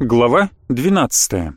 Глава 12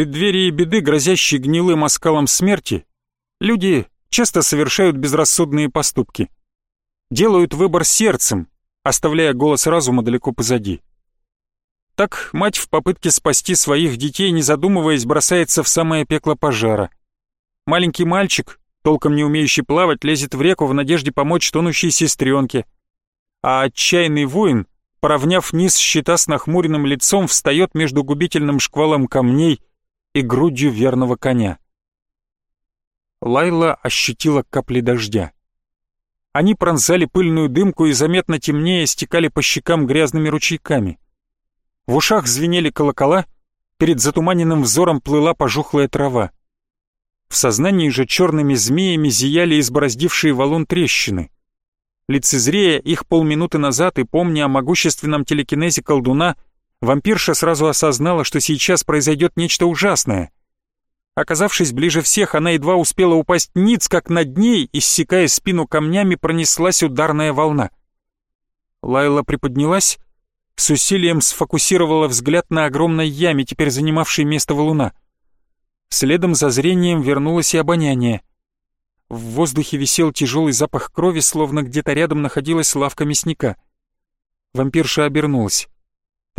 преддверии беды, грозящей гнилым оскалом смерти, люди часто совершают безрассудные поступки. Делают выбор сердцем, оставляя голос разума далеко позади. Так мать в попытке спасти своих детей, не задумываясь, бросается в самое пекло пожара. Маленький мальчик, толком не умеющий плавать, лезет в реку в надежде помочь тонущей сестренке. А отчаянный воин, поравняв низ щита с нахмуренным лицом, встает между губительным шквалом камней и грудью верного коня. Лайла ощутила капли дождя. Они пронзали пыльную дымку и заметно темнее стекали по щекам грязными ручейками. В ушах звенели колокола, перед затуманенным взором плыла пожухлая трава. В сознании же черными змеями зияли избороздившие валун трещины. Лицезрея их полминуты назад и помня о могущественном телекинезе колдуна, вампирша сразу осознала, что сейчас произойдет нечто ужасное. Оказавшись ближе всех, она едва успела упасть ниц, как над ней, иссекая спину камнями, пронеслась ударная волна. Лайла приподнялась, с усилием сфокусировала взгляд на огромной яме, теперь занимавшей место валуна. Следом за зрением вернулось и обоняние. В воздухе висел тяжелый запах крови, словно где-то рядом находилась лавка мясника. Вампирша обернулась.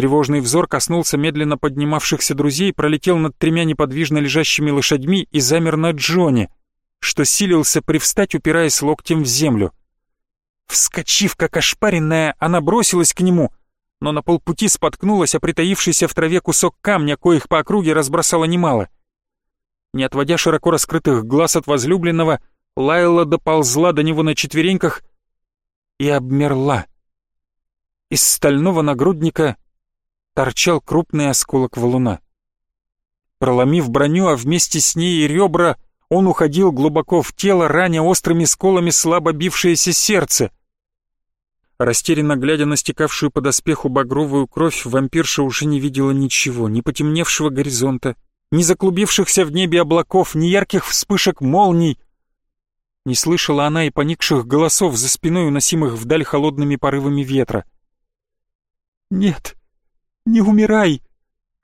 Тревожный взор коснулся медленно поднимавшихся друзей, пролетел над тремя неподвижно лежащими лошадьми и замер на Джоне, что силился привстать, упираясь локтем в землю. Вскочив, как ошпаренная, она бросилась к нему, но на полпути споткнулась, а притаившийся в траве кусок камня, коих по округе разбросала немало. Не отводя широко раскрытых глаз от возлюбленного, Лайла доползла до него на четвереньках и обмерла. Из стального нагрудника торчал крупный осколок валуна. Проломив броню, а вместе с ней и ребра, он уходил глубоко в тело, раня острыми сколами слабо бившееся сердце. Растерянно глядя на стекавшую по доспеху багровую кровь, вампирша уже не видела ничего, ни потемневшего горизонта, ни заклубившихся в небе облаков, ни ярких вспышек молний. Не слышала она и поникших голосов за спиной, уносимых вдаль холодными порывами ветра. «Нет, не умирай!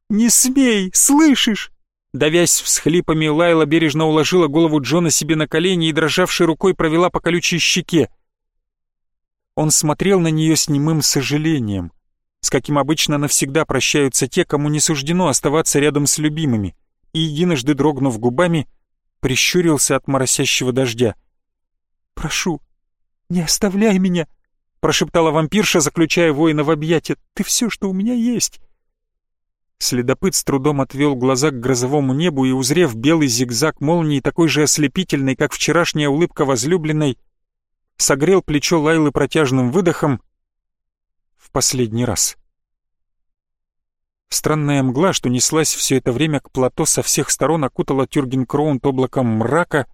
Не смей, слышишь?» Давясь всхлипами, Лайла бережно уложила голову Джона себе на колени и дрожавшей рукой провела по колючей щеке. Он смотрел на нее с немым сожалением, с каким обычно навсегда прощаются те, кому не суждено оставаться рядом с любимыми, и, единожды дрогнув губами, прищурился от моросящего дождя. «Прошу, не оставляй меня!» — прошептала вампирша, заключая воина в объятия. «Ты все, что у меня есть!» Следопыт с трудом отвел глаза к грозовому небу и, узрев белый зигзаг молнии, такой же ослепительный, как вчерашняя улыбка возлюбленной, согрел плечо Лайлы протяжным выдохом в последний раз. Странная мгла, что неслась все это время к плато со всех сторон, окутала Тюргенкроунд облаком мрака,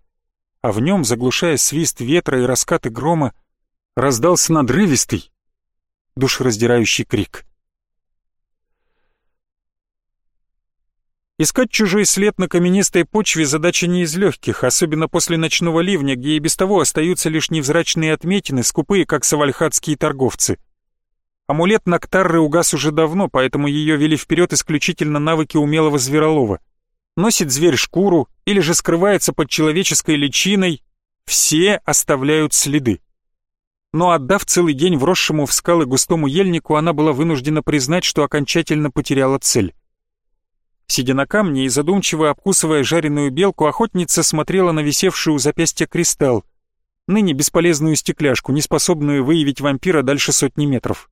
а в нем, заглушая свист ветра и раскаты грома, раздался надрывистый, душераздирающий крик. Искать чужой след на каменистой почве задача не из легких, особенно после ночного ливня, где и без того остаются лишь невзрачные отметины, скупые, как савальхатские торговцы. Амулет Нактарры угас уже давно, поэтому ее вели вперед исключительно навыки умелого зверолова. Носит зверь шкуру или же скрывается под человеческой личиной, все оставляют следы но отдав целый день вросшему в скалы густому ельнику, она была вынуждена признать, что окончательно потеряла цель. Сидя на камне и задумчиво обкусывая жареную белку, охотница смотрела на висевший у запястья кристалл, ныне бесполезную стекляшку, не способную выявить вампира дальше сотни метров.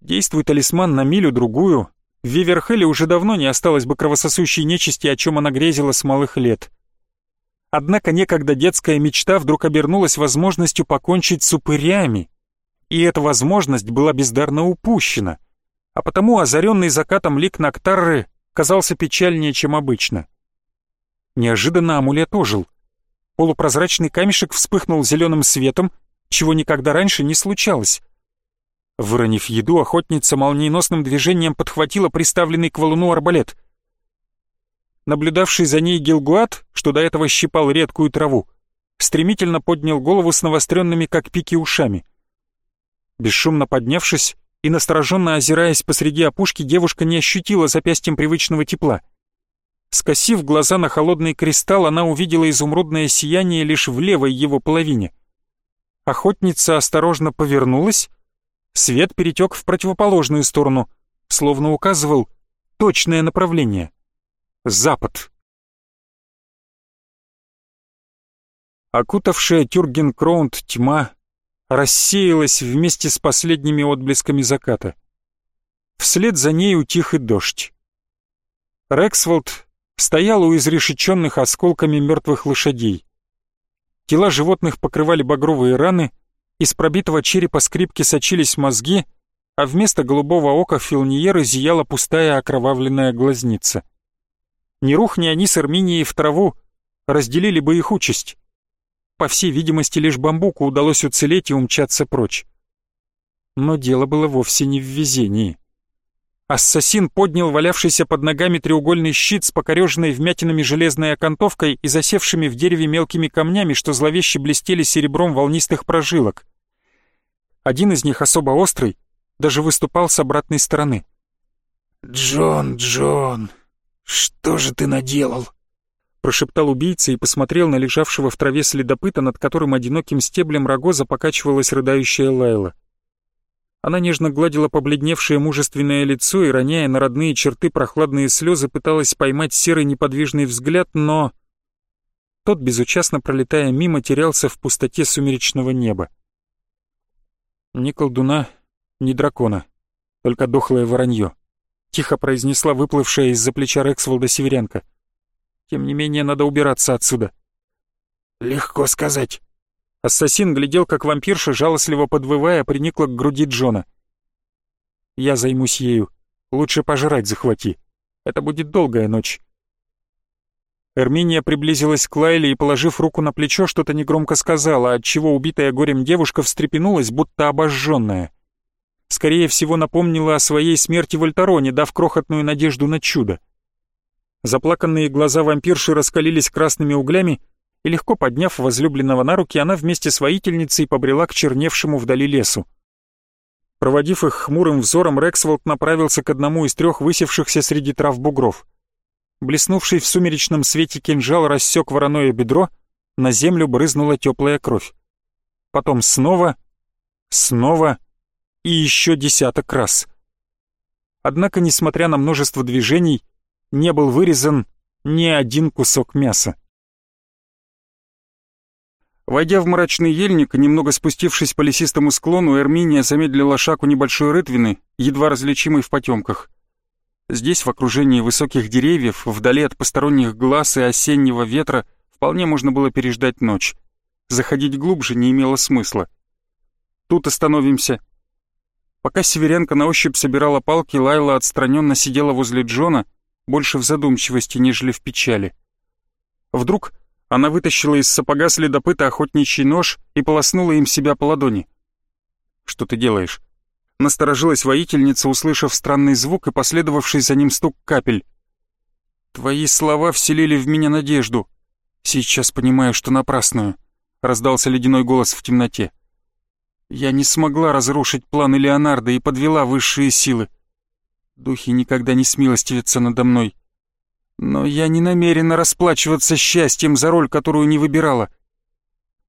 Действует талисман на милю-другую, в Виверхеле уже давно не осталось бы кровососущей нечисти, о чем она грезила с малых лет. Однако некогда детская мечта вдруг обернулась возможностью покончить с упырями, и эта возможность была бездарно упущена, а потому озаренный закатом лик Нактарры казался печальнее, чем обычно. Неожиданно амулет ожил. Полупрозрачный камешек вспыхнул зеленым светом, чего никогда раньше не случалось. Выронив еду, охотница молниеносным движением подхватила приставленный к валуну арбалет. Наблюдавший за ней Гилгуат, что до этого щипал редкую траву, стремительно поднял голову с навостренными, как пики, ушами. Бесшумно поднявшись, и настороженно озираясь посреди опушки, девушка не ощутила запястьем привычного тепла. Скосив глаза на холодный кристалл, она увидела изумрудное сияние лишь в левой его половине. Охотница осторожно повернулась, свет перетек в противоположную сторону, словно указывал точное направление — запад. Окутавшая Тюрген-Кроунд тьма рассеялась вместе с последними отблесками заката. Вслед за ней утих и дождь. Рексволд стоял у изрешеченных осколками мертвых лошадей. Тела животных покрывали багровые раны, из пробитого черепа скрипки сочились мозги, а вместо голубого ока Филниеры зияла пустая окровавленная глазница. Ни рух, ни они с Арминией в траву разделили бы их участь. По всей видимости, лишь бамбуку удалось уцелеть и умчаться прочь. Но дело было вовсе не в везении. Ассасин поднял валявшийся под ногами треугольный щит с покореженной вмятинами железной окантовкой и засевшими в дереве мелкими камнями, что зловеще блестели серебром волнистых прожилок. Один из них, особо острый, даже выступал с обратной стороны. «Джон, Джон, что же ты наделал?» прошептал убийца и посмотрел на лежавшего в траве следопыта, над которым одиноким стеблем рогоза покачивалась рыдающая Лайла. Она нежно гладила побледневшее мужественное лицо и, роняя на родные черты прохладные слезы, пыталась поймать серый неподвижный взгляд, но... Тот, безучастно пролетая мимо, терялся в пустоте сумеречного неба. «Ни колдуна, ни дракона, только дохлое воронье», — тихо произнесла выплывшая из-за плеча Рексволда северянка. Тем не менее, надо убираться отсюда. Легко сказать. Ассасин глядел, как вампирша, жалостливо подвывая, приникла к груди Джона. Я займусь ею. Лучше пожрать захвати. Это будет долгая ночь. Эрминия приблизилась к Лайле и, положив руку на плечо, что-то негромко сказала, отчего убитая горем девушка встрепенулась, будто обожженная. Скорее всего, напомнила о своей смерти в Альтароне, дав крохотную надежду на чудо. Заплаканные глаза вампирши раскалились красными углями, и легко подняв возлюбленного на руки, она вместе с воительницей побрела к черневшему вдали лесу. Проводив их хмурым взором, Рексволд направился к одному из трех высевшихся среди трав бугров. Блеснувший в сумеречном свете кинжал рассек вороное бедро, на землю брызнула теплая кровь. Потом снова, снова и еще десяток раз. Однако, несмотря на множество движений, не был вырезан ни один кусок мяса. Войдя в мрачный ельник, немного спустившись по лесистому склону, Эрминия замедлила шаг у небольшой рытвины, едва различимой в потемках. Здесь, в окружении высоких деревьев, вдали от посторонних глаз и осеннего ветра, вполне можно было переждать ночь. Заходить глубже не имело смысла. Тут остановимся. Пока северянка на ощупь собирала палки, Лайла отстраненно сидела возле Джона, больше в задумчивости, нежели в печали. Вдруг она вытащила из сапога следопыта охотничий нож и полоснула им себя по ладони. «Что ты делаешь?» Насторожилась воительница, услышав странный звук и последовавший за ним стук капель. «Твои слова вселили в меня надежду. Сейчас понимаю, что напрасную», — раздался ледяной голос в темноте. «Я не смогла разрушить планы Леонардо и подвела высшие силы. Духи никогда не смилостивятся надо мной. Но я не намерена расплачиваться счастьем за роль, которую не выбирала.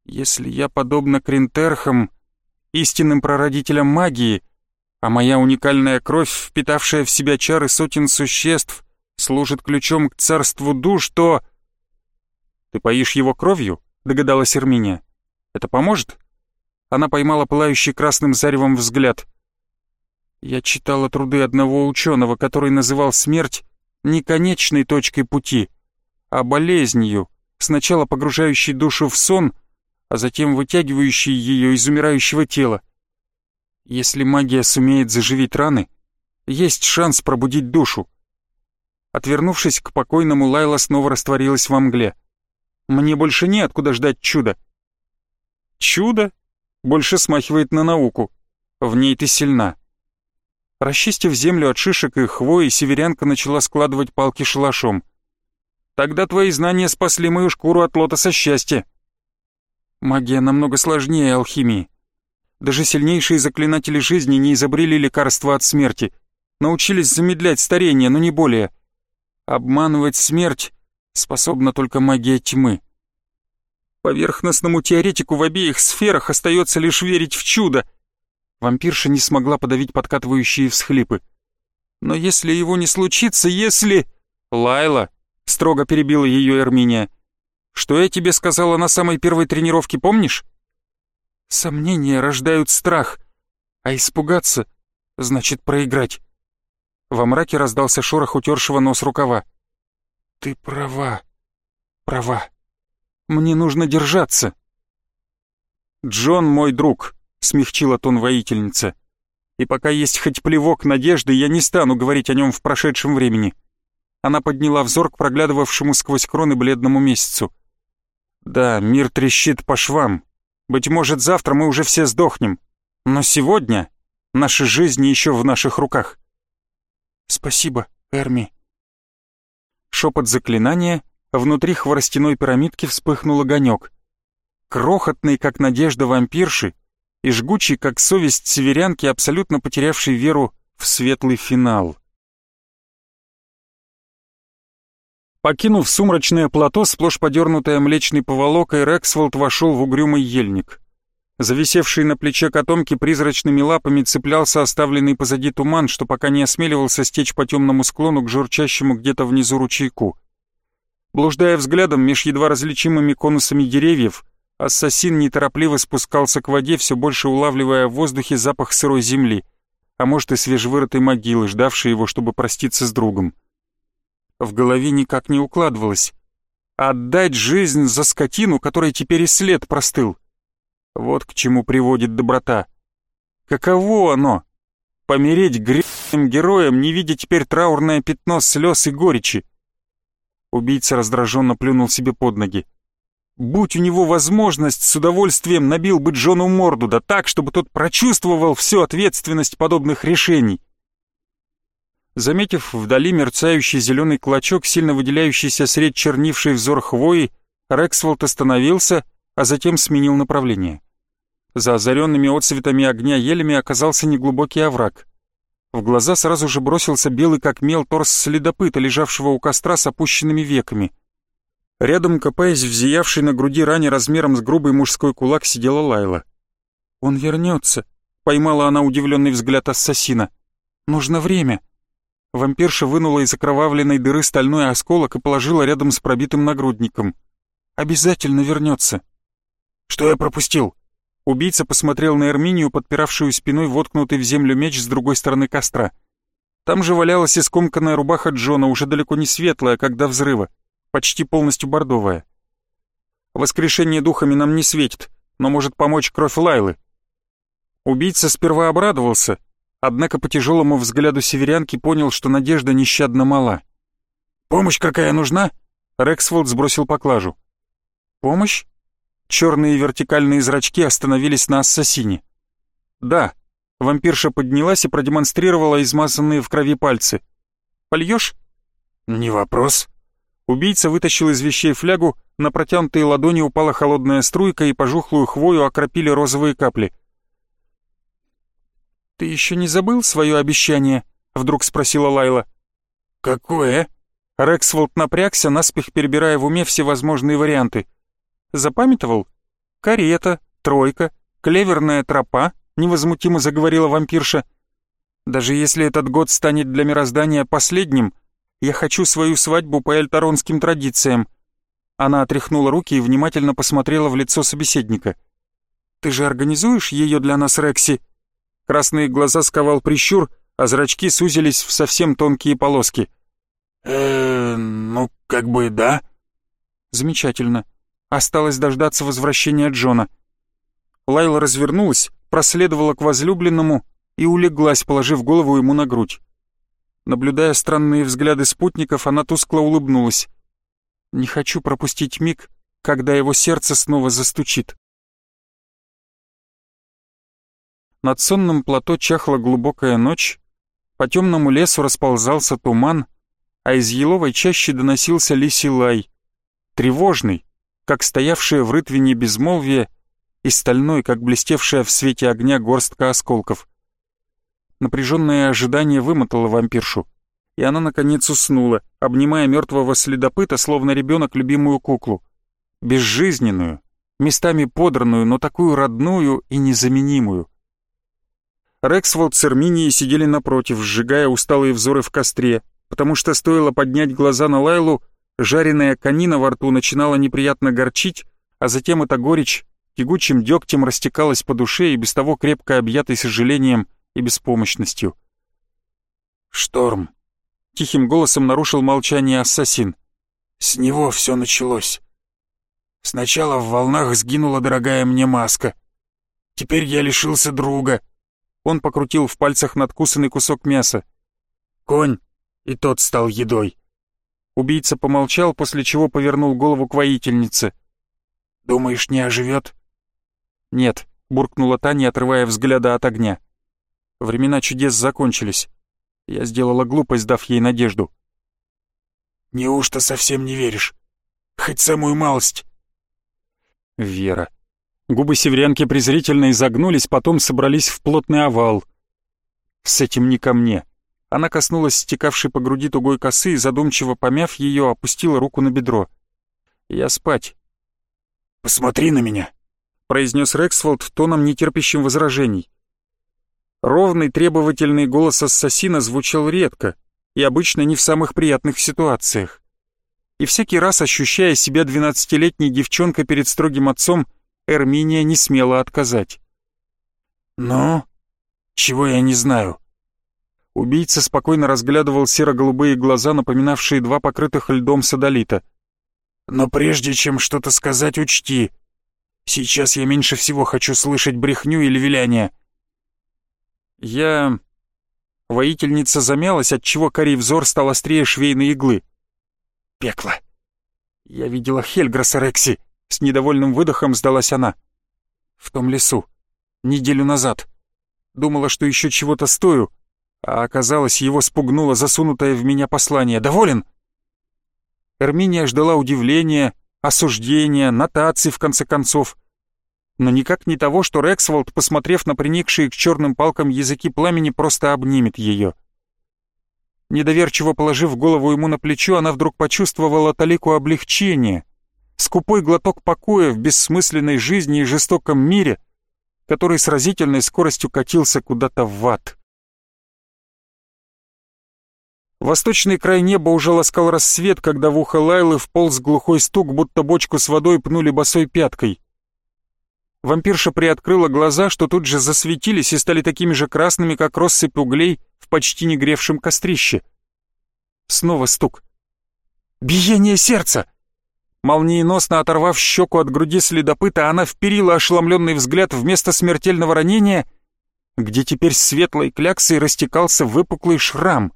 Если я, подобно Кринтерхам, истинным прародителям магии, а моя уникальная кровь, впитавшая в себя чары сотен существ, служит ключом к царству душ, то... Ты поишь его кровью? Догадалась Эрминия. Это поможет? Она поймала пылающий красным заревом взгляд. Я читала труды одного ученого, который называл смерть не конечной точкой пути, а болезнью, сначала погружающей душу в сон, а затем вытягивающей ее из умирающего тела. Если магия сумеет заживить раны, есть шанс пробудить душу. Отвернувшись к покойному, Лайла снова растворилась во мгле. Мне больше неоткуда ждать чуда. Чудо больше смахивает на науку. В ней ты сильна. Расчистив землю от шишек и хвои, северянка начала складывать палки шалашом. Тогда твои знания спасли мою шкуру от лотоса счастья. Магия намного сложнее алхимии. Даже сильнейшие заклинатели жизни не изобрели лекарства от смерти. Научились замедлять старение, но не более. Обманывать смерть способна только магия тьмы. Поверхностному теоретику в обеих сферах остается лишь верить в чудо. Вампирша не смогла подавить подкатывающие всхлипы. Но если его не случится, если... Лайла, строго перебила ее Эрминия. Что я тебе сказала на самой первой тренировке, помнишь? Сомнения рождают страх, а испугаться значит проиграть. Во мраке раздался шорох утершего нос рукава. «Ты права, права. Мне нужно держаться». «Джон мой друг», — смягчила тон воительница. «И пока есть хоть плевок надежды, я не стану говорить о нем в прошедшем времени». Она подняла взор к проглядывавшему сквозь кроны бледному месяцу. «Да, мир трещит по швам. Быть может, завтра мы уже все сдохнем. Но сегодня наши жизни еще в наших руках». «Спасибо, Эрми», шепот заклинания, внутри хворостяной пирамидки вспыхнул огонек. Крохотный, как надежда вампирши, и жгучий, как совесть северянки, абсолютно потерявшей веру в светлый финал. Покинув сумрачное плато, сплошь подернутое млечной поволокой, Рексволд вошел в угрюмый ельник. Зависевший на плече котомки призрачными лапами цеплялся оставленный позади туман, что пока не осмеливался стечь по темному склону к журчащему где-то внизу ручейку. Блуждая взглядом меж едва различимыми конусами деревьев, ассасин неторопливо спускался к воде, все больше улавливая в воздухе запах сырой земли, а может и свежевырытой могилы, ждавшей его, чтобы проститься с другом. В голове никак не укладывалось. Отдать жизнь за скотину, которой теперь и след простыл — вот к чему приводит доброта. Каково оно? Помереть грязным героем, не видя теперь траурное пятно слез и горечи. Убийца раздраженно плюнул себе под ноги. Будь у него возможность, с удовольствием набил бы Джону морду, да так, чтобы тот прочувствовал всю ответственность подобных решений. Заметив вдали мерцающий зеленый клочок, сильно выделяющийся средь чернивший взор хвои, Рексволд остановился а затем сменил направление. За озаренными отцветами огня елями оказался неглубокий овраг. В глаза сразу же бросился белый как мел торс следопыта, лежавшего у костра с опущенными веками. Рядом, копаясь в зиявшей на груди ране размером с грубый мужской кулак, сидела Лайла. «Он вернется», — поймала она удивленный взгляд ассасина. «Нужно время». Вампирша вынула из окровавленной дыры стальной осколок и положила рядом с пробитым нагрудником. «Обязательно вернется». Что я пропустил?» Убийца посмотрел на Эрминию, подпиравшую спиной воткнутый в землю меч с другой стороны костра. Там же валялась искомканная рубаха Джона, уже далеко не светлая, как до взрыва, почти полностью бордовая. Воскрешение духами нам не светит, но может помочь кровь Лайлы. Убийца сперва обрадовался, однако по тяжелому взгляду северянки понял, что надежда нещадно мала. «Помощь какая нужна?» Рексфолд сбросил поклажу. «Помощь?» Черные вертикальные зрачки остановились на ассасине. «Да». Вампирша поднялась и продемонстрировала измазанные в крови пальцы. «Польешь?» «Не вопрос». Убийца вытащил из вещей флягу, на протянутые ладони упала холодная струйка и пожухлую хвою окропили розовые капли. «Ты еще не забыл свое обещание?» — вдруг спросила Лайла. «Какое?» Рексволд напрягся, наспех перебирая в уме всевозможные варианты. Запамятовал? Карета, тройка, клеверная тропа, невозмутимо заговорила вампирша. Даже если этот год станет для мироздания последним, Я хочу свою свадьбу по эльтаронским традициям». Она отряхнула руки и внимательно посмотрела в лицо собеседника. «Ты же организуешь ее для нас, Рекси?» Красные глаза сковал прищур, а зрачки сузились в совсем тонкие полоски. э ну, как бы да». «Замечательно. Осталось дождаться возвращения Джона». Лайла развернулась, проследовала к возлюбленному и улеглась, положив голову ему на грудь. Наблюдая странные взгляды спутников, она тускло улыбнулась. «Не хочу пропустить миг, когда его сердце снова застучит». Над сонным плато чахла глубокая ночь, по темному лесу расползался туман, а из еловой чащи доносился лисий лай, тревожный, как стоявшее в рытвине безмолвие, и стальной, как блестевшая в свете огня горстка осколков. Напряженное ожидание вымотало вампиршу, и она, наконец, уснула, обнимая мертвого следопыта, словно ребенок любимую куклу. Безжизненную, местами подранную, но такую родную и незаменимую. Рексволд с Эрминией сидели напротив, сжигая усталые взоры в костре, потому что стоило поднять глаза на Лайлу, жареная конина во рту начинала неприятно горчить, а затем эта горечь тягучим дегтем растекалась по душе и без того крепко объятой сожалением и беспомощностью. «Шторм!» — тихим голосом нарушил молчание ассасин. «С него все началось. Сначала в волнах сгинула дорогая мне маска. Теперь я лишился друга». Он покрутил в пальцах надкусанный кусок мяса. «Конь, и тот стал едой». Убийца помолчал, после чего повернул голову к воительнице. «Думаешь, не оживет?» «Нет», — буркнула Таня, отрывая взгляда от огня. «Времена чудес закончились. Я сделала глупость, дав ей надежду». «Неужто совсем не веришь? Хоть самую малость?» «Вера. Губы северянки презрительно изогнулись, потом собрались в плотный овал. «С этим не ко мне». Она коснулась стекавшей по груди тугой косы и, задумчиво помяв ее, опустила руку на бедро. «Я спать». «Посмотри на меня», — произнес Рексфолд тоном, нетерпящим возражений. Ровный требовательный голос ассасина звучал редко и обычно не в самых приятных ситуациях. И всякий раз, ощущая себя двенадцатилетней девчонкой перед строгим отцом, Эрминия не смела отказать. «Ну, чего я не знаю?» Убийца спокойно разглядывал серо-голубые глаза, напоминавшие два покрытых льдом садолита. «Но прежде чем что-то сказать, учти. Сейчас я меньше всего хочу слышать брехню или виляние». «Я...» Воительница замялась, отчего корей взор стал острее швейной иглы. «Пекло!» «Я видела Хельграса Рекси!» С недовольным выдохом сдалась она. В том лесу. Неделю назад. Думала, что еще чего-то стою, а оказалось, его спугнуло засунутое в меня послание. «Доволен?» Эрминия ждала удивления, осуждения, нотаций, в конце концов. Но никак не того, что Рексволд, посмотрев на приникшие к черным палкам языки пламени, просто обнимет ее. Недоверчиво положив голову ему на плечо, она вдруг почувствовала талику облегчения — скупой глоток покоя в бессмысленной жизни и жестоком мире, который с разительной скоростью катился куда-то в ад. Восточный край неба уже ласкал рассвет, когда в ухо Лайлы вполз глухой стук, будто бочку с водой пнули босой пяткой. Вампирша приоткрыла глаза, что тут же засветились и стали такими же красными, как россыпь углей в почти негревшем кострище. Снова стук. «Биение сердца!» Молниеносно оторвав щеку от груди следопыта, она вперила ошеломленный взгляд вместо смертельного ранения, где теперь светлой кляксой растекался выпуклый шрам.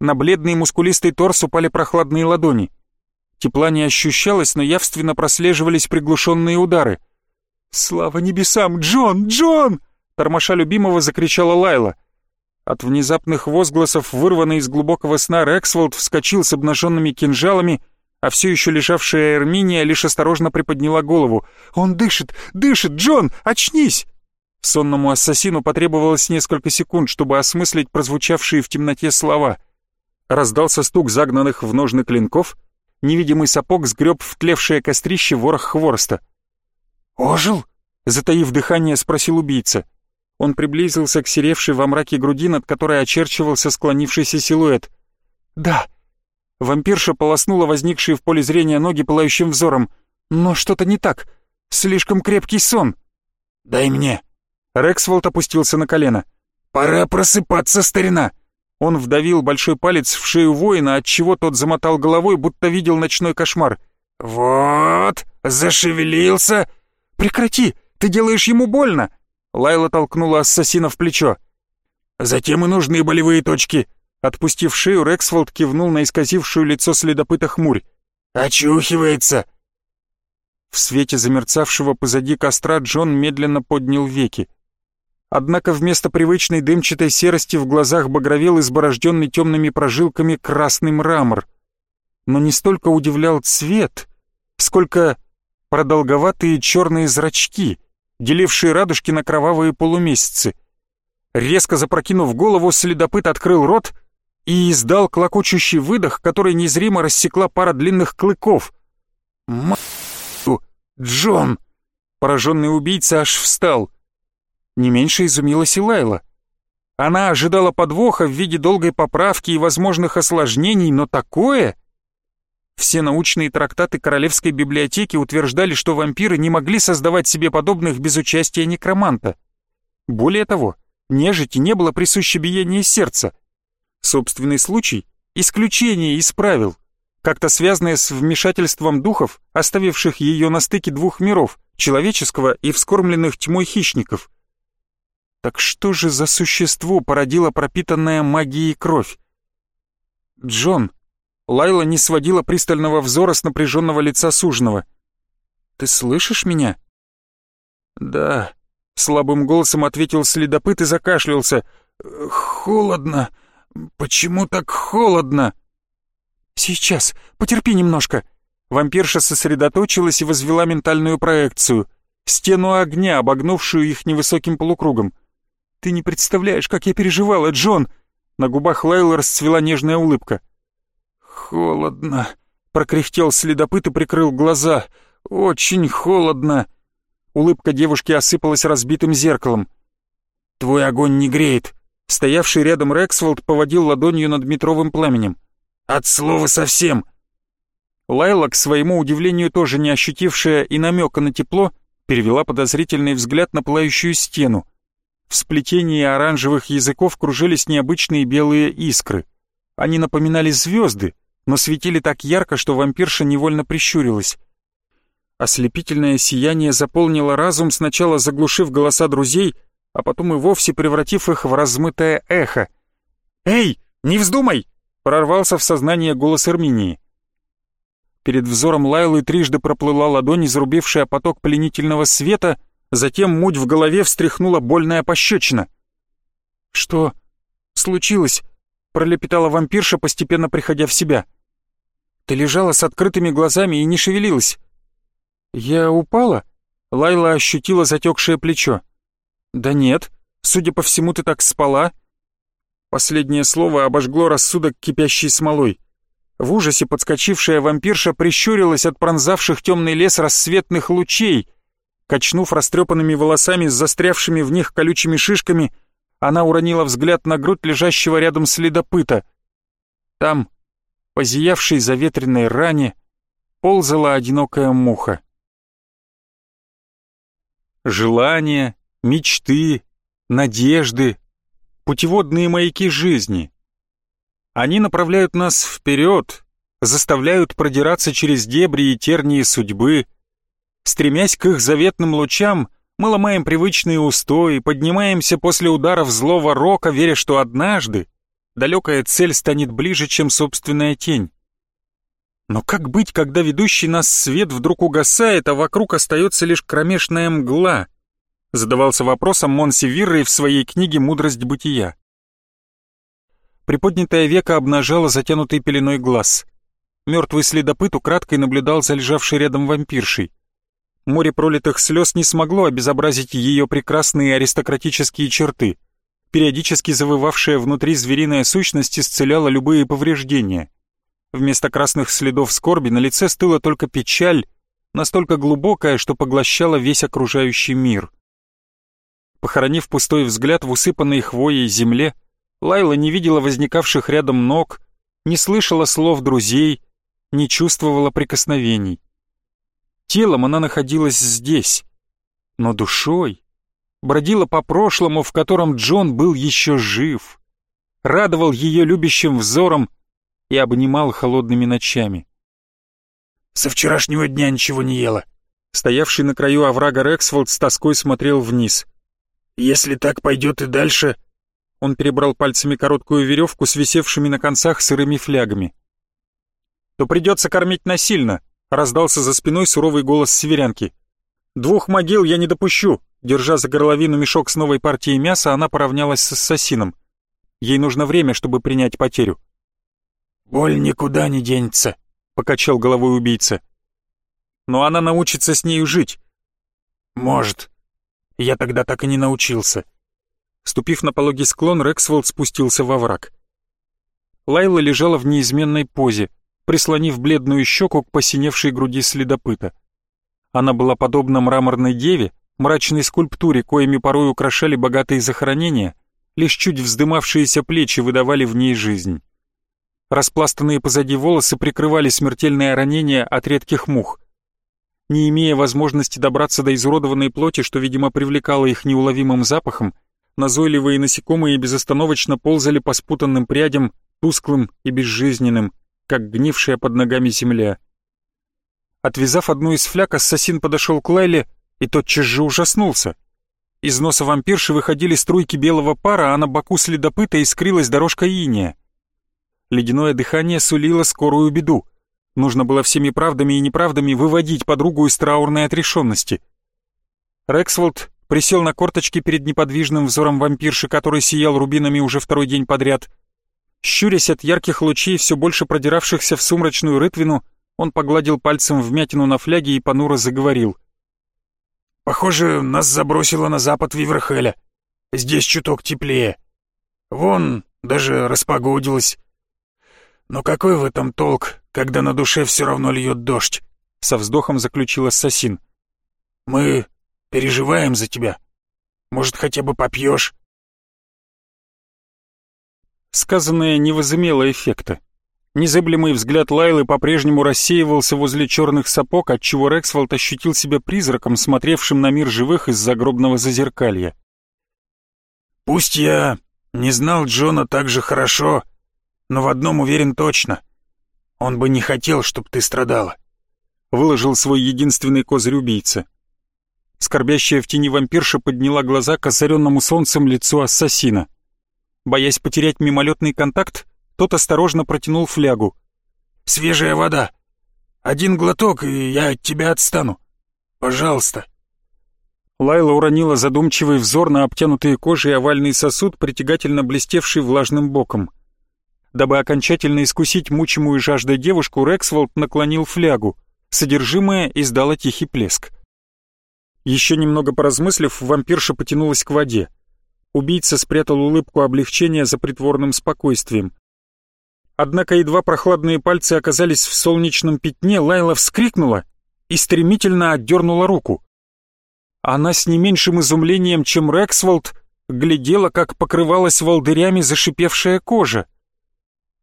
На бледный мускулистый торс упали прохладные ладони. Тепла не ощущалось, но явственно прослеживались приглушенные удары. «Слава небесам! Джон! Джон!» Тормоша любимого закричала Лайла. От внезапных возгласов, вырванный из глубокого сна, Рексволд вскочил с обнаженными кинжалами а все еще лежавшая Эрминия лишь осторожно приподняла голову. «Он дышит! Дышит! Джон! Очнись!» Сонному ассасину потребовалось несколько секунд, чтобы осмыслить прозвучавшие в темноте слова. Раздался стук загнанных в ножны клинков, невидимый сапог сгреб в тлевшее кострище ворох хвороста. «Ожил?» — затаив дыхание, спросил убийца. Он приблизился к серевшей во мраке груди, над которой очерчивался склонившийся силуэт. «Да». Вампирша полоснула возникшие в поле зрения ноги пылающим взором. «Но что-то не так. Слишком крепкий сон». «Дай мне». Рексволд опустился на колено. «Пора просыпаться, старина!» Он вдавил большой палец в шею воина, отчего тот замотал головой, будто видел ночной кошмар. «Вот, зашевелился!» «Прекрати! Ты делаешь ему больно!» Лайла толкнула ассасина в плечо. «Затем и нужны болевые точки!» Отпустив шею, Рексфолд кивнул на исказившую лицо следопыта хмурь. «Очухивается!» В свете замерцавшего позади костра Джон медленно поднял веки. Однако вместо привычной дымчатой серости в глазах багровел изборожденный темными прожилками красный мрамор. Но не столько удивлял цвет, сколько продолговатые черные зрачки, делившие радужки на кровавые полумесяцы. Резко запрокинув голову, следопыт открыл рот и издал клокочущий выдох, который незримо рассекла пара длинных клыков. «М***у! Джон!» Пораженный убийца аж встал — не меньше изумилась и Лайла. Она ожидала подвоха в виде долгой поправки и возможных осложнений, но такое... Все научные трактаты Королевской библиотеки утверждали, что вампиры не могли создавать себе подобных без участия некроманта. Более того, нежити не было присуще биение сердца. Собственный случай — исключение из правил, как-то связанное с вмешательством духов, оставивших ее на стыке двух миров, человеческого и вскормленных тьмой хищников — так что же за существо породило пропитанная магией кровь? Джон, Лайла не сводила пристального взора с напряженного лица суженого. «Ты слышишь меня?» «Да», — слабым голосом ответил следопыт и закашлялся. «Холодно. Почему так холодно?» «Сейчас. Потерпи немножко». Вампирша сосредоточилась и возвела ментальную проекцию. Стену огня, обогнувшую их невысоким полукругом. «Ты не представляешь, как я переживала, Джон!» На губах Лайлы расцвела нежная улыбка. «Холодно», — прокряхтел следопыт и прикрыл глаза. «Очень холодно». Улыбка девушки осыпалась разбитым зеркалом. «Твой огонь не греет». Стоявший рядом Рексфолд поводил ладонью над метровым пламенем. «От слова совсем!» Лайла, к своему удивлению тоже не ощутившая и намека на тепло, перевела подозрительный взгляд на пылающую стену. В сплетении оранжевых языков кружились необычные белые искры. Они напоминали звезды, но светили так ярко, что вампирша невольно прищурилась. Ослепительное сияние заполнило разум, сначала заглушив голоса друзей, а потом и вовсе превратив их в размытое эхо. «Эй, не вздумай!» — прорвался в сознание голос Эрминии. Перед взором Лайлы трижды проплыла ладонь, изрубившая поток пленительного света — Затем муть в голове встряхнула больная пощечина. «Что случилось?» — пролепетала вампирша, постепенно приходя в себя. «Ты лежала с открытыми глазами и не шевелилась». «Я упала?» — Лайла ощутила затекшее плечо. «Да нет, судя по всему, ты так спала». Последнее слово обожгло рассудок кипящей смолой. В ужасе подскочившая вампирша прищурилась от пронзавших темный лес рассветных лучей — Качнув растрепанными волосами с застрявшими в них колючими шишками, она уронила взгляд на грудь лежащего рядом следопыта. Там, по зиявшей заветренной ране, ползала одинокая муха. Желания, мечты, надежды, путеводные маяки жизни. Они направляют нас вперед, заставляют продираться через дебри и тернии судьбы, Стремясь к их заветным лучам, мы ломаем привычные устои, поднимаемся после ударов злого рока, веря, что однажды далекая цель станет ближе, чем собственная тень. Но как быть, когда ведущий нас свет вдруг угасает, а вокруг остается лишь кромешная мгла? Задавался вопросом Монси Виррей в своей книге «Мудрость бытия». Приподнятое веко обнажало затянутый пеленой глаз. Мертвый следопыт украдкой наблюдал за лежавшей рядом вампиршей. Море пролитых слез не смогло обезобразить ее прекрасные аристократические черты. Периодически завывавшая внутри звериная сущность исцеляла любые повреждения. Вместо красных следов скорби на лице стыла только печаль, настолько глубокая, что поглощала весь окружающий мир. Похоронив пустой взгляд в усыпанной хвоей земле, Лайла не видела возникавших рядом ног, не слышала слов друзей, не чувствовала прикосновений. Телом она находилась здесь, но душой бродила по прошлому, в котором Джон был еще жив, радовал ее любящим взором и обнимал холодными ночами. «Со вчерашнего дня ничего не ела». Стоявший на краю оврага Рексфолд с тоской смотрел вниз. «Если так пойдет и дальше...» Он перебрал пальцами короткую веревку с висевшими на концах сырыми флягами. «То придется кормить насильно», — раздался за спиной суровый голос северянки. «Двух могил я не допущу». Держа за горловину мешок с новой партией мяса, она поравнялась с ассасином. Ей нужно время, чтобы принять потерю. «Боль никуда не денется», — покачал головой убийца. «Но она научится с нею жить». «Может. Я тогда так и не научился». Ступив на пологий склон, Рексволд спустился во враг. Лайла лежала в неизменной позе, прислонив бледную щеку к посиневшей груди следопыта. Она была подобна мраморной деве, мрачной скульптуре, коими порой украшали богатые захоронения, лишь чуть вздымавшиеся плечи выдавали в ней жизнь. Распластанные позади волосы прикрывали смертельное ранение от редких мух. Не имея возможности добраться до изуродованной плоти, что, видимо, привлекало их неуловимым запахом, назойливые насекомые безостановочно ползали по спутанным прядям, тусклым и безжизненным, как гнившая под ногами земля. Отвязав одну из фляг, ассасин подошел к Лайле и тотчас же ужаснулся. Из носа вампирши выходили струйки белого пара, а на боку следопыта искрилась дорожка иния. Ледяное дыхание сулило скорую беду. Нужно было всеми правдами и неправдами выводить подругу из траурной отрешенности. Рексволд присел на корточки перед неподвижным взором вампирши, который сиял рубинами уже второй день подряд. Щурясь от ярких лучей, все больше продиравшихся в сумрачную рытвину, он погладил пальцем вмятину на фляге и понуро заговорил. «Похоже, нас забросило на запад Виверхеля. Здесь чуток теплее. Вон, даже распогодилось. Но какой в этом толк, когда на душе все равно льет дождь?» Со вздохом заключил ассасин. «Мы переживаем за тебя. Может, хотя бы попьешь?» Сказанное не возымело эффекта. Незыблемый взгляд Лайлы по-прежнему рассеивался возле черных сапог, отчего Рексфолд ощутил себя призраком, смотревшим на мир живых из загробного зазеркалья. «Пусть я не знал Джона так же хорошо, но в одном уверен точно. Он бы не хотел, чтобы ты страдала», — выложил свой единственный козырь убийца. Скорбящая в тени вампирша подняла глаза к озаренному солнцем лицу ассасина. Боясь потерять мимолетный контакт, тот осторожно протянул флягу. «Свежая вода. Один глоток, и я от тебя отстану. Пожалуйста». Лайла уронила задумчивый взор на обтянутые кожей овальный сосуд, притягательно блестевший влажным боком. Дабы окончательно искусить мучимую жаждой девушку, Рексволд наклонил флягу. Содержимое издало тихий плеск. Еще немного поразмыслив, вампирша потянулась к воде. Убийца спрятал улыбку облегчения за притворным спокойствием. Однако едва прохладные пальцы оказались в солнечном пятне, Лайла вскрикнула и стремительно отдернула руку. Она с не меньшим изумлением, чем Рексволд, глядела, как покрывалась волдырями зашипевшая кожа.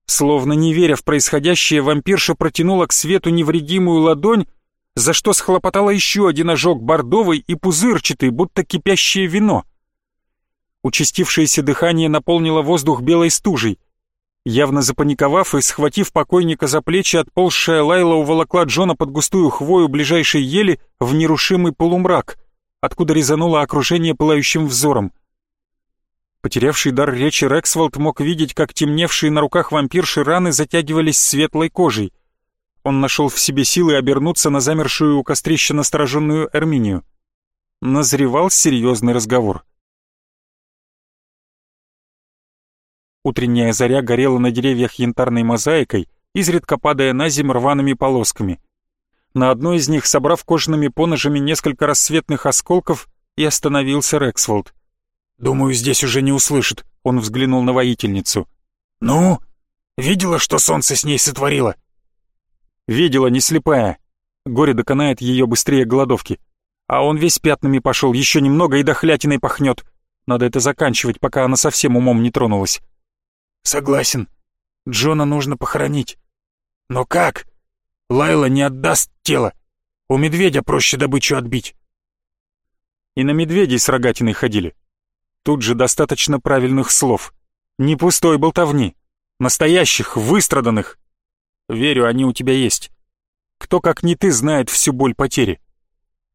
Словно не веря в происходящее, вампирша протянула к свету невредимую ладонь, за что схлопотала еще один ожог бордовый и пузырчатый, будто кипящее вино. Участившееся дыхание наполнило воздух белой стужей. Явно запаниковав и схватив покойника за плечи, отползшая Лайла уволокла Джона под густую хвою ближайшей ели в нерушимый полумрак, откуда резануло окружение пылающим взором. Потерявший дар речи Рексволд мог видеть, как темневшие на руках вампирши раны затягивались светлой кожей. Он нашел в себе силы обернуться на замершую у кострища настороженную Эрминию. Назревал серьезный разговор. Утренняя заря горела на деревьях янтарной мозаикой, изредка падая на землю рваными полосками. На одной из них, собрав кожаными поножами несколько рассветных осколков, и остановился Рексфолд. «Думаю, здесь уже не услышит», — он взглянул на воительницу. «Ну? Видела, что солнце с ней сотворило?» «Видела, не слепая. Горе доконает ее быстрее голодовки. А он весь пятнами пошел, еще немного и дохлятиной пахнет. Надо это заканчивать, пока она совсем умом не тронулась». Согласен. Джона нужно похоронить. Но как? Лайла не отдаст тело. У медведя проще добычу отбить. И на медведей с рогатиной ходили. Тут же достаточно правильных слов. Не пустой болтовни. Настоящих, выстраданных. Верю, они у тебя есть. Кто, как не ты, знает всю боль потери.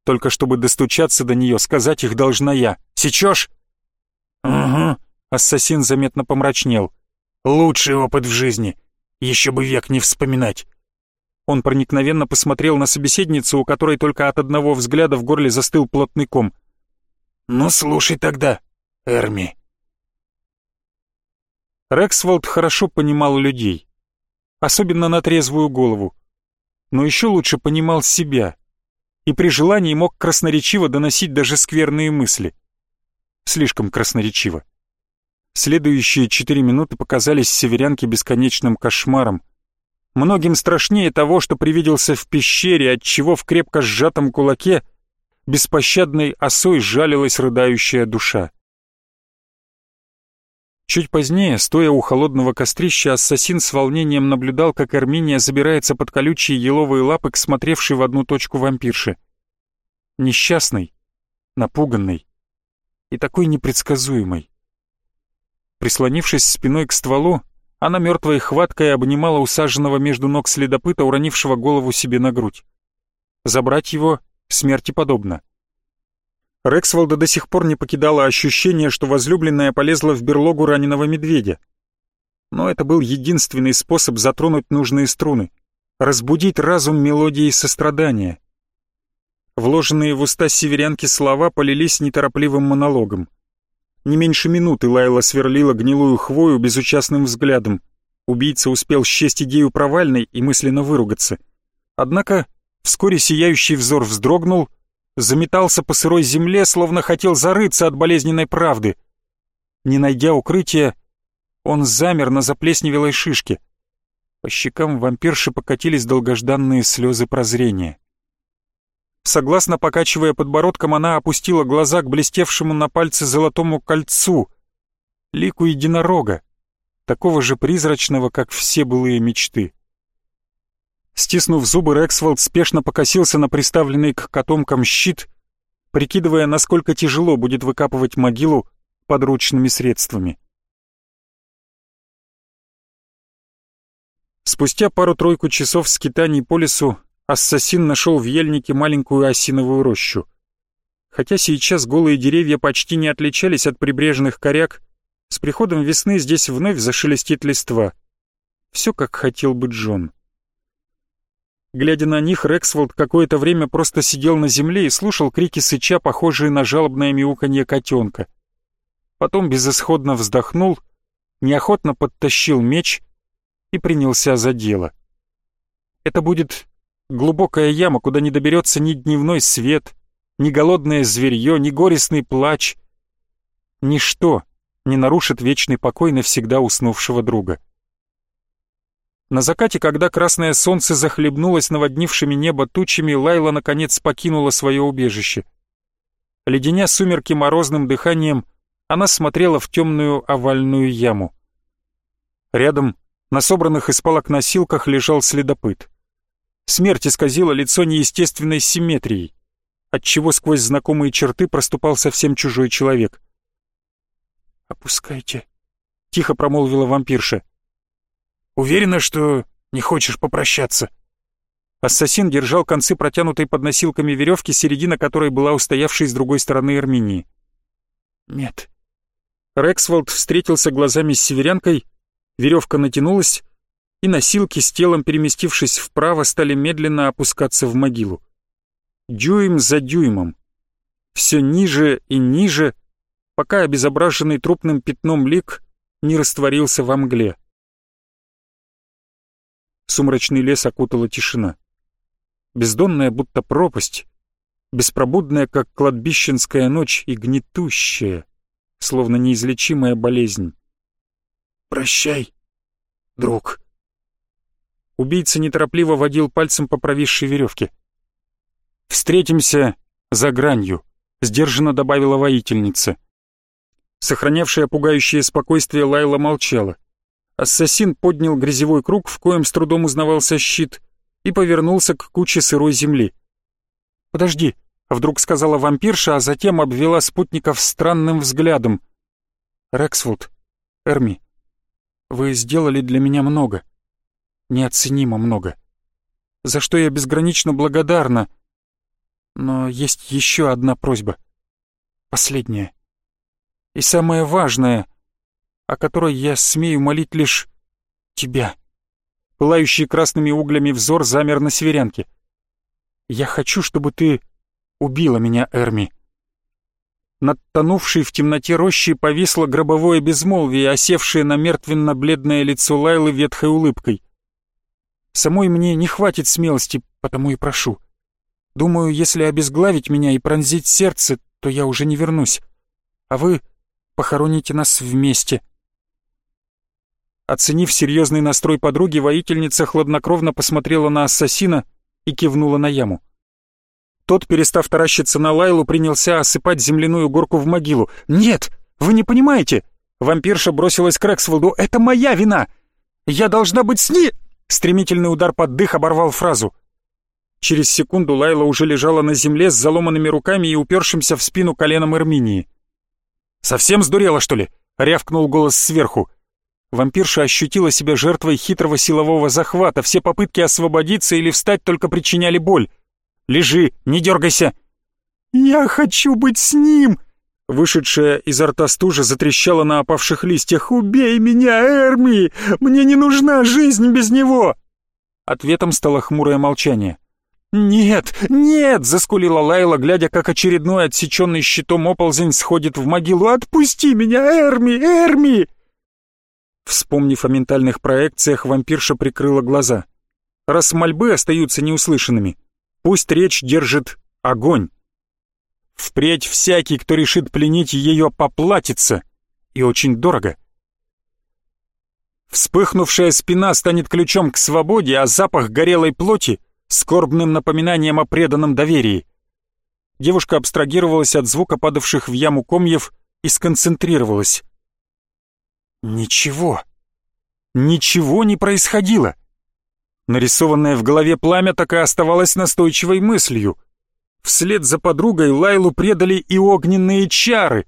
Только чтобы достучаться до нее, сказать их должна я. Сечешь? Угу. Ассасин заметно помрачнел. Лучший опыт в жизни. Еще бы век не вспоминать. Он проникновенно посмотрел на собеседницу, у которой только от одного взгляда в горле застыл плотный ком. «Ну, слушай тогда, Эрми». Рексволд хорошо понимал людей, особенно на трезвую голову, но еще лучше понимал себя и при желании мог красноречиво доносить даже скверные мысли. Слишком красноречиво. Следующие четыре минуты показались северянке бесконечным кошмаром. Многим страшнее того, что привиделся в пещере, отчего в крепко сжатом кулаке беспощадной осой жалилась рыдающая душа. Чуть позднее, стоя у холодного кострища, ассасин с волнением наблюдал, как Армения забирается под колючие еловые лапы к смотревшей в одну точку вампирши. Несчастный, напуганный и такой непредсказуемый. Прислонившись спиной к стволу, она мертвой хваткой обнимала усаженного между ног следопыта, уронившего голову себе на грудь. Забрать его смерти подобно. Рексволда до сих пор не покидало ощущение, что возлюбленная полезла в берлогу раненого медведя. Но это был единственный способ затронуть нужные струны, разбудить разум мелодии сострадания. Вложенные в уста северянки слова полились неторопливым монологом. Не меньше минуты Лайла сверлила гнилую хвою безучастным взглядом. Убийца успел счесть идею провальной и мысленно выругаться. Однако вскоре сияющий взор вздрогнул, заметался по сырой земле, словно хотел зарыться от болезненной правды. Не найдя укрытия, он замер на заплесневелой шишке. По щекам вампирши покатились долгожданные слезы прозрения. Согласно покачивая подбородком, она опустила глаза к блестевшему на пальце золотому кольцу, лику единорога, такого же призрачного, как все былые мечты. Стиснув зубы, Рексволд спешно покосился на приставленный к котомкам щит, прикидывая, насколько тяжело будет выкапывать могилу подручными средствами. Спустя пару-тройку часов скитаний по лесу ассасин нашел в ельнике маленькую осиновую рощу. Хотя сейчас голые деревья почти не отличались от прибрежных коряк, с приходом весны здесь вновь зашелестит листва. Все как хотел бы Джон. Глядя на них, Рексволд какое-то время просто сидел на земле и слушал крики сыча, похожие на жалобное мяуканье котенка. Потом безысходно вздохнул, неохотно подтащил меч и принялся за дело. Это будет глубокая яма, куда не доберется ни дневной свет, ни голодное зверье, ни горестный плач. Ничто не нарушит вечный покой навсегда уснувшего друга. На закате, когда красное солнце захлебнулось наводнившими небо тучами, Лайла наконец покинула свое убежище. Леденя сумерки морозным дыханием, она смотрела в темную овальную яму. Рядом, на собранных из палок носилках, лежал следопыт. Смерть исказила лицо неестественной симметрией, отчего сквозь знакомые черты проступал совсем чужой человек. «Опускайте», — тихо промолвила вампирша. «Уверена, что не хочешь попрощаться?» Ассасин держал концы протянутой под носилками веревки, середина которой была устоявшей с другой стороны Армении. «Нет». Рексволд встретился глазами с северянкой, веревка натянулась, и носилки с телом, переместившись вправо, стали медленно опускаться в могилу. Дюйм за дюймом. Все ниже и ниже, пока обезображенный трупным пятном лик не растворился во мгле. Сумрачный лес окутала тишина. Бездонная, будто пропасть, беспробудная, как кладбищенская ночь, и гнетущая, словно неизлечимая болезнь. «Прощай, друг», Убийца неторопливо водил пальцем по провисшей веревке. «Встретимся за гранью», — сдержанно добавила воительница. Сохранявшая пугающее спокойствие, Лайла молчала. Ассасин поднял грязевой круг, в коем с трудом узнавался щит, и повернулся к куче сырой земли. «Подожди», — вдруг сказала вампирша, а затем обвела спутников странным взглядом. «Рексфуд, Эрми, вы сделали для меня много. Неоценимо много. За что я безгранично благодарна. Но есть еще одна просьба. Последняя. И самая важная, о которой я смею молить лишь тебя. Пылающий красными углями взор замер на северянке. Я хочу, чтобы ты убила меня, Эрми. Над тонувшей в темноте рощей повисло гробовое безмолвие, осевшее на мертвенно-бледное лицо Лайлы ветхой улыбкой. Самой мне не хватит смелости, потому и прошу. Думаю, если обезглавить меня и пронзить сердце, то я уже не вернусь. А вы похороните нас вместе. Оценив серьезный настрой подруги, воительница хладнокровно посмотрела на ассасина и кивнула на яму. Тот, перестав таращиться на Лайлу, принялся осыпать земляную горку в могилу. «Нет, вы не понимаете!» Вампирша бросилась к Рексволду. «Это моя вина! Я должна быть с ней...» Стремительный удар под дых оборвал фразу. Через секунду Лайла уже лежала на земле с заломанными руками и упершимся в спину коленом Эрминии. «Совсем сдурела, что ли?» — рявкнул голос сверху. Вампирша ощутила себя жертвой хитрого силового захвата. Все попытки освободиться или встать только причиняли боль. Лежи, не дергайся!» «Я хочу быть с ним!» Вышедшая изо рта стужа затрещала на опавших листьях. «Убей меня, Эрми! Мне не нужна жизнь без него!» Ответом стало хмурое молчание. «Нет, нет!» — заскулила Лайла, глядя, как очередной отсеченный щитом оползень сходит в могилу. «Отпусти меня, Эрми! Эрми!» Вспомнив о ментальных проекциях, вампирша прикрыла глаза. Раз мольбы остаются неуслышанными, Пусть речь держит огонь. Впредь всякий, кто решит пленить ее, поплатится. И очень дорого. Вспыхнувшая спина станет ключом к свободе, а запах горелой плоти — скорбным напоминанием о преданном доверии. Девушка абстрагировалась от звука падавших в яму комьев и сконцентрировалась. Ничего. Ничего не происходило. Нарисованное в голове пламя так и оставалось настойчивой мыслью. Вслед за подругой Лайлу предали и огненные чары.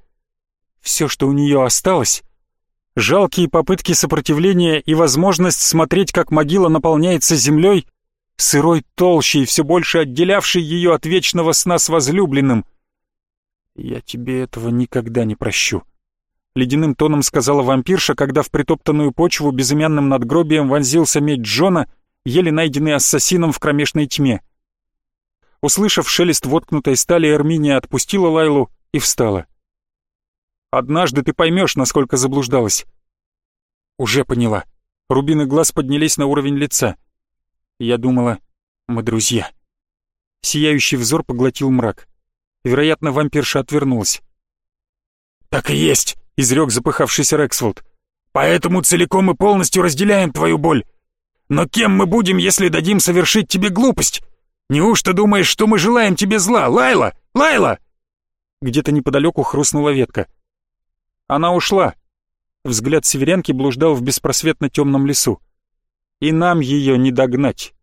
Все, что у нее осталось — жалкие попытки сопротивления и возможность смотреть, как могила наполняется землей, сырой толщей, все больше отделявшей ее от вечного сна с возлюбленным. «Я тебе этого никогда не прощу», — ледяным тоном сказала вампирша, когда в притоптанную почву безымянным надгробием вонзился медь Джона — еле найденный ассасином в кромешной тьме. Услышав шелест воткнутой стали, Эрминия отпустила Лайлу и встала. «Однажды ты поймешь, насколько заблуждалась». «Уже поняла». Рубины глаз поднялись на уровень лица. Я думала, мы друзья. Сияющий взор поглотил мрак. Вероятно, вампирша отвернулась. «Так и есть», — изрек запыхавшийся Рексфолд. «Поэтому целиком и полностью разделяем твою боль. Но кем мы будем, если дадим совершить тебе глупость? Неужто думаешь, что мы желаем тебе зла, Лайла? Лайла!» Где-то неподалеку хрустнула ветка. Она ушла. Взгляд северянки блуждал в беспросветно темном лесу. И нам ее не догнать.